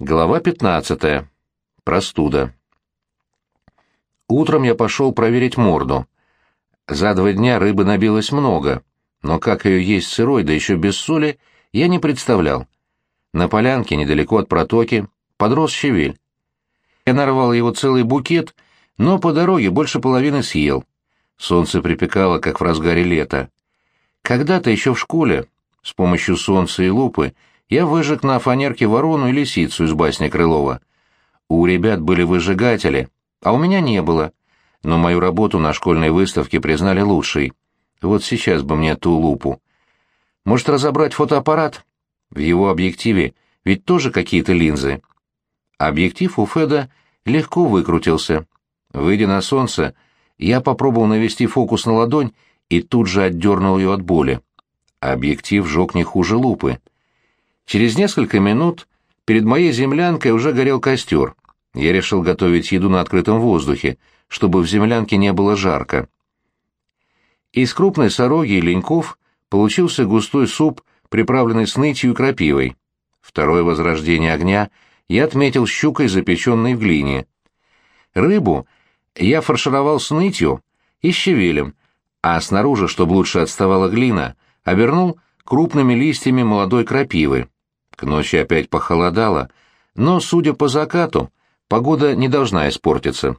Глава 15. Простуда. Утром я пошел проверить морду. За два дня рыбы набилось много, но как ее есть сырой, да еще без соли, я не представлял. На полянке, недалеко от протоки, подрос щавель. Я нарвал его целый букет, но по дороге больше половины съел. Солнце припекало, как в разгаре лета. Когда-то еще в школе, с помощью солнца и лупы, я выжег на фанерке ворону и лисицу из басни Крылова. У ребят были выжигатели, а у меня не было. Но мою работу на школьной выставке признали лучшей. Вот сейчас бы мне ту лупу. Может, разобрать фотоаппарат? В его объективе ведь тоже какие-то линзы. Объектив у Феда легко выкрутился. Выйдя на солнце, я попробовал навести фокус на ладонь и тут же отдернул ее от боли. Объектив жег не хуже лупы. Через несколько минут перед моей землянкой уже горел костер. Я решил готовить еду на открытом воздухе, чтобы в землянке не было жарко. Из крупной сороги и леньков получился густой суп, приправленный снытью и крапивой. Второе возрождение огня я отметил щукой, запеченной в глине. Рыбу я фаршировал снытью и щавелем, а снаружи, чтобы лучше отставала глина, обернул крупными листьями молодой крапивы. К ночи опять похолодало, но, судя по закату, погода не должна испортиться.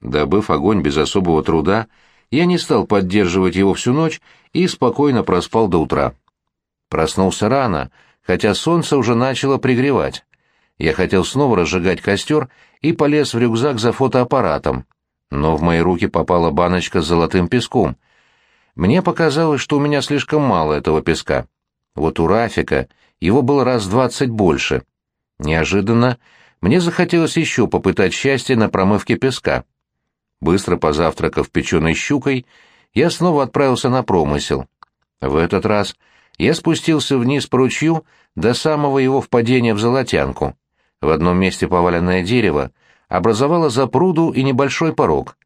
Добыв огонь без особого труда, я не стал поддерживать его всю ночь и спокойно проспал до утра. Проснулся рано, хотя солнце уже начало пригревать. Я хотел снова разжигать костер и полез в рюкзак за фотоаппаратом, но в мои руки попала баночка с золотым песком. Мне показалось, что у меня слишком мало этого песка. Вот у Рафика его было раз двадцать больше. Неожиданно мне захотелось еще попытать счастье на промывке песка. Быстро позавтракав печеной щукой, я снова отправился на промысел. В этот раз я спустился вниз по ручью до самого его впадения в золотянку. В одном месте поваленное дерево образовало запруду и небольшой порог.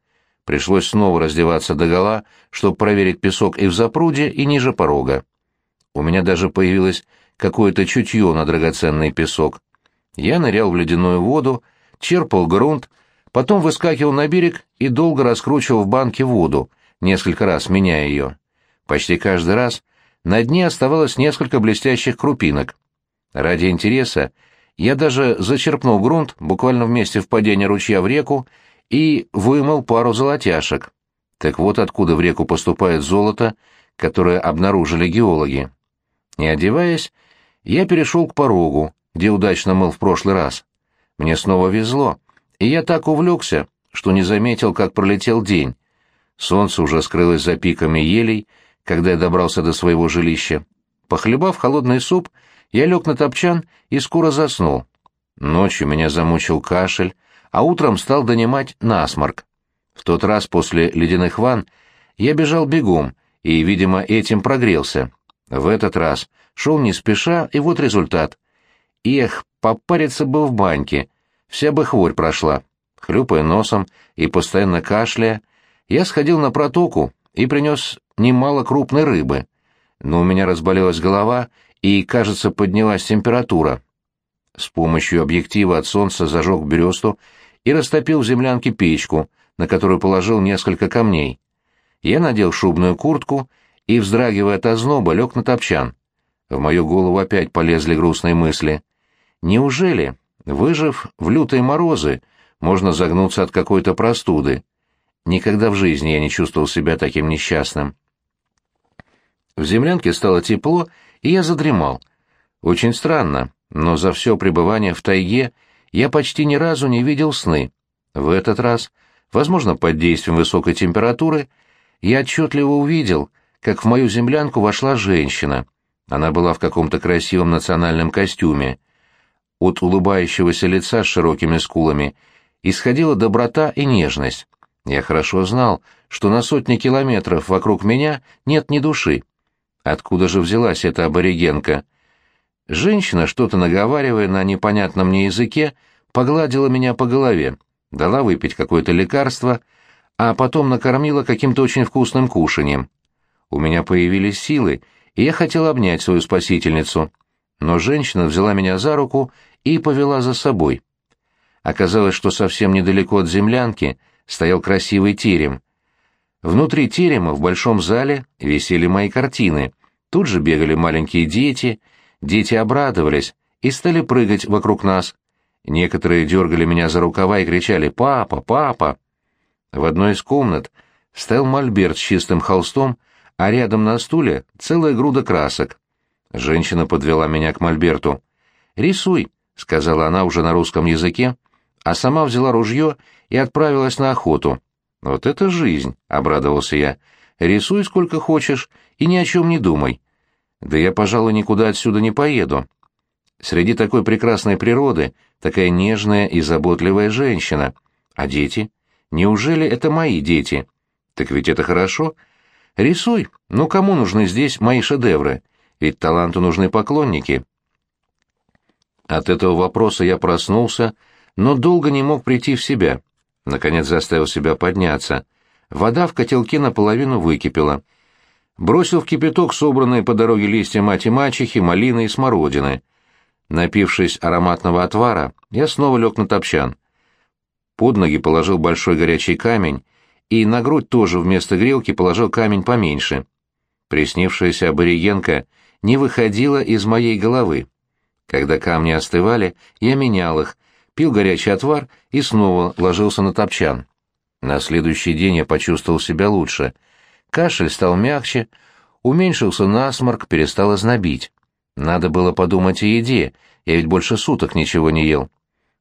Пришлось снова раздеваться догола, чтобы проверить песок и в запруде, и ниже порога. У меня даже появилась какое-то чутье на драгоценный песок. Я нырял в ледяную воду, черпал грунт, потом выскакивал на берег и долго раскручивал в банке воду, несколько раз меняя ее. Почти каждый раз на дне оставалось несколько блестящих крупинок. Ради интереса я даже зачерпнул грунт буквально в месте впадения ручья в реку и вымыл пару золотяшек. Так вот откуда в реку поступает золото, которое обнаружили геологи. Не одеваясь, я перешел к порогу, где удачно мыл в прошлый раз. Мне снова везло, и я так увлекся, что не заметил, как пролетел день. Солнце уже скрылось за пиками елей, когда я добрался до своего жилища. Похлебав холодный суп, я лег на топчан и скоро заснул. Ночью меня замучил кашель, а утром стал донимать насморк. В тот раз после ледяных ванн я бежал бегом и, видимо, этим прогрелся. В этот раз шел не спеша, и вот результат. Эх, попариться бы в баньке, вся бы хворь прошла. Хлюпая носом и постоянно кашляя, я сходил на протоку и принес немало крупной рыбы. Но у меня разболелась голова, и, кажется, поднялась температура. С помощью объектива от солнца зажег бересту и растопил в землянке печку, на которую положил несколько камней. Я надел шубную куртку и, вздрагивая от озноба, лег на топчан. В мою голову опять полезли грустные мысли. Неужели, выжив в лютые морозы, можно загнуться от какой-то простуды? Никогда в жизни я не чувствовал себя таким несчастным. В землянке стало тепло, и я задремал. Очень странно, но за все пребывание в тайге я почти ни разу не видел сны. В этот раз, возможно, под действием высокой температуры, я отчетливо увидел, как в мою землянку вошла женщина. Она была в каком-то красивом национальном костюме. От улыбающегося лица с широкими скулами исходила доброта и нежность. Я хорошо знал, что на сотни километров вокруг меня нет ни души. Откуда же взялась эта аборигенка? Женщина, что-то наговаривая на непонятном мне языке, погладила меня по голове, дала выпить какое-то лекарство, а потом накормила каким-то очень вкусным кушаньем. У меня появились силы, и я хотел обнять свою спасительницу. но женщина взяла меня за руку и повела за собой. Оказалось, что совсем недалеко от землянки стоял красивый терем. Внутри терема в большом зале висели мои картины. Тут же бегали маленькие дети, дети обрадовались и стали прыгать вокруг нас. Некоторые дергали меня за рукава и кричали «Папа! Папа!». В одной из комнат стоял мольберт с чистым холстом, а рядом на стуле целая груда красок. Женщина подвела меня к мольберту. «Рисуй», — сказала она уже на русском языке, а сама взяла ружье и отправилась на охоту. «Вот это жизнь», — обрадовался я. «Рисуй сколько хочешь и ни о чем не думай». «Да я, пожалуй, никуда отсюда не поеду. Среди такой прекрасной природы такая нежная и заботливая женщина. А дети? Неужели это мои дети? Так ведь это хорошо. Рисуй. Ну кому нужны здесь мои шедевры? Ведь таланту нужны поклонники». От этого вопроса я проснулся, но долго не мог прийти в себя. Наконец заставил себя подняться. Вода в котелке наполовину выкипела. Бросил в кипяток собранные по дороге листья мать-мачехи, малины и смородины. Напившись ароматного отвара, я снова лег на топчан. Под ноги положил большой горячий камень, и на грудь тоже вместо грелки положил камень поменьше. Приснившаяся аборигенка не выходила из моей головы. Когда камни остывали, я менял их, пил горячий отвар и снова ложился на топчан. На следующий день я почувствовал себя лучше. Кашель стал мягче, уменьшился насморк, перестал ознобить. Надо было подумать о еде, я ведь больше суток ничего не ел.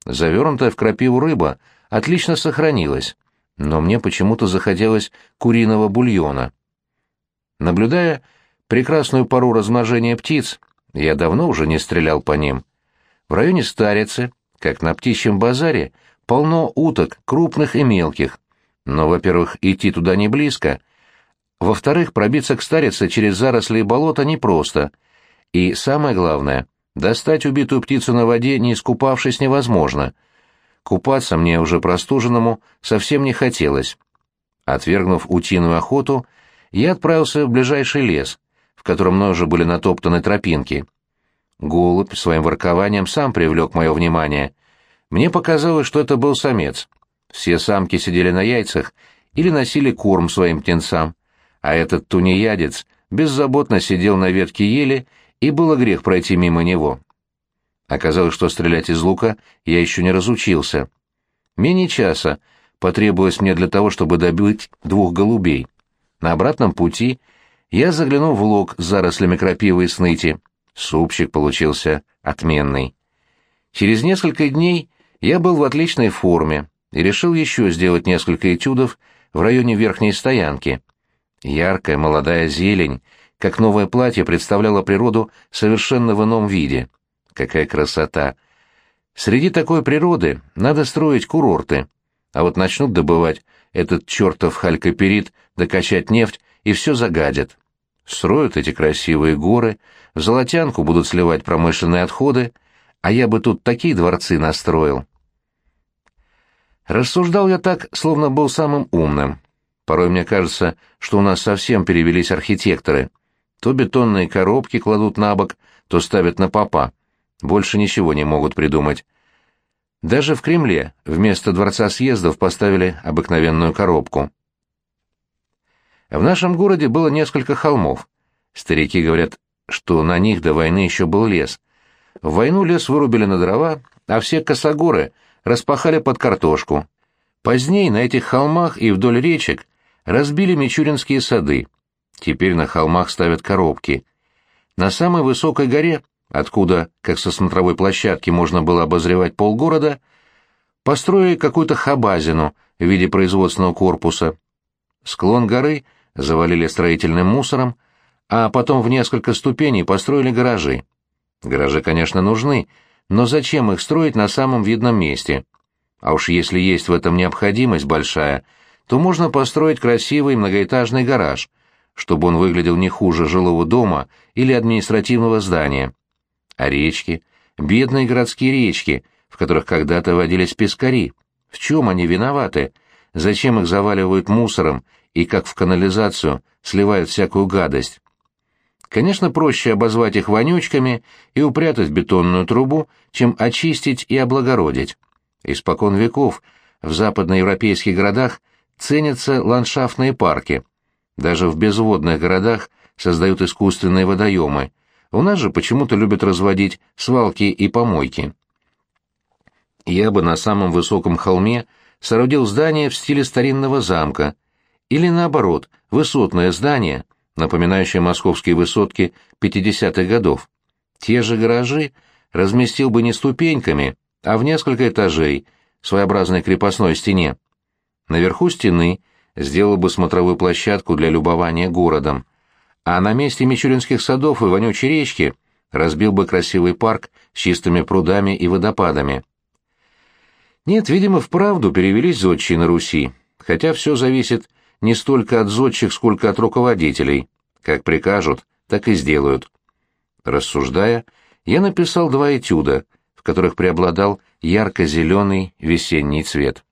Завернутая в крапиву рыба отлично сохранилась, но мне почему-то захотелось куриного бульона. Наблюдая прекрасную пару размножения птиц, я давно уже не стрелял по ним. В районе Старицы, как на птичьем базаре, полно уток, крупных и мелких. Но, во-первых, идти туда не близко. Во-вторых, пробиться к Старице через заросли и болота непросто. И самое главное, достать убитую птицу на воде, не искупавшись, невозможно. Купаться мне уже простуженному совсем не хотелось. Отвергнув утиную охоту, я отправился в ближайший лес, в котором мной уже были натоптаны тропинки. Голубь своим воркованием сам привлек мое внимание. Мне показалось, что это был самец. Все самки сидели на яйцах или носили корм своим птенцам, а этот тунеядец беззаботно сидел на ветке ели, и было грех пройти мимо него. Оказалось, что стрелять из лука я еще не разучился. Менее часа потребовалось мне для того, чтобы добыть двух голубей. На обратном пути я заглянул в лог с зарослями крапивы и сныти. Супчик получился отменный. Через несколько дней я был в отличной форме и решил еще сделать несколько этюдов в районе верхней стоянки. Яркая молодая зелень, как новое платье, представляла природу совершенно в ином виде. Какая красота! Среди такой природы надо строить курорты. А вот начнут добывать этот чертов халькоперит, докачать нефть, и все загадят. Строят эти красивые горы, в золотянку будут сливать промышленные отходы, а я бы тут такие дворцы настроил. Рассуждал я так, словно был самым умным. Порой мне кажется, что у нас совсем перевелись архитекторы. То бетонные коробки кладут на бок, то ставят на попа. Больше ничего не могут придумать. Даже в Кремле вместо дворца съездов поставили обыкновенную коробку. В нашем городе было несколько холмов. Старики говорят, что на них до войны еще был лес. В войну лес вырубили на дрова, а все косогоры распахали под картошку. Позднее на этих холмах и вдоль речек разбили мичуринские сады. Теперь на холмах ставят коробки. На самой высокой горе, откуда, как со смотровой площадки, можно было обозревать полгорода, построили какую-то хабазину в виде производственного корпуса. Склон горы завалили строительным мусором, а потом в несколько ступеней построили гаражи. Гаражи, конечно, нужны, но зачем их строить на самом видном месте? А уж если есть в этом необходимость большая, то можно построить красивый многоэтажный гараж, чтобы он выглядел не хуже жилого дома или административного здания. А речки, бедные городские речки, в которых когда-то водились пескари, в чем они виноваты? Зачем их заваливают мусором и как в канализацию сливают всякую гадость. Конечно, проще обозвать их вонючками и упрятать бетонную трубу, чем очистить и облагородить. Испокон веков в западноевропейских городах ценятся ландшафтные парки. Даже в безводных городах создают искусственные водоемы. У нас же почему-то любят разводить свалки и помойки. Я бы на самом высоком холме соорудил здание в стиле старинного замка, или наоборот, высотное здание, напоминающее московские высотки 50-х годов. Те же гаражи разместил бы не ступеньками, а в несколько этажей, своеобразной крепостной стене. Наверху стены сделал бы смотровую площадку для любования городом, а на месте Мичуринских садов и вонючей речки разбил бы красивый парк с чистыми прудами и водопадами. Нет, видимо, вправду перевелись зодчие на Руси, хотя все зависит не столько от зодчих, сколько от руководителей. Как прикажут, так и сделают. Рассуждая, я написал два этюда, в которых преобладал ярко-зеленый весенний цвет.